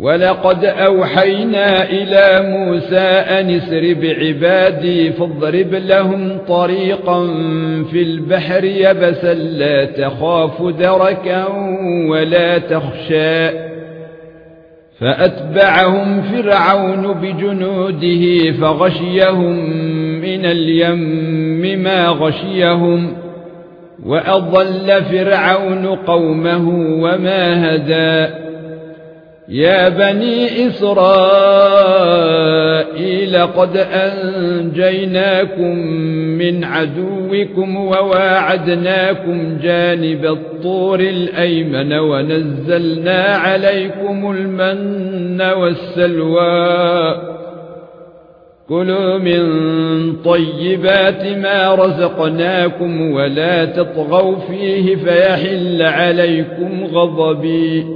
ولقد أوحينا إلى موسى أن اسر بعبادي فاضرب لهم طريقا في البحر يبسا لا تخاف دركا ولا تخشى. فأتبعهم فرعون بجنوده فغشيهم من اليم ما غشيهم. وأضل فرعون قومه وما هدى. يا بني إسرائيل قد أنجيناكم من عدوكم وواعدناكم جانب الطور الأيمن ونزلنا عليكم المن والسلوى. كلوا من طيبات ما رزقناكم ولا تطغوا فيه فيحل عليكم غضبي.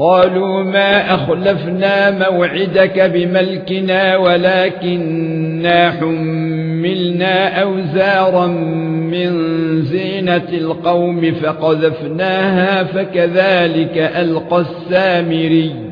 قالوا ما أخلفنا موعدك بملكنا ولكننا حملنا أوزارا من زينة القوم فقذفناها فكذلك ألقى السامري.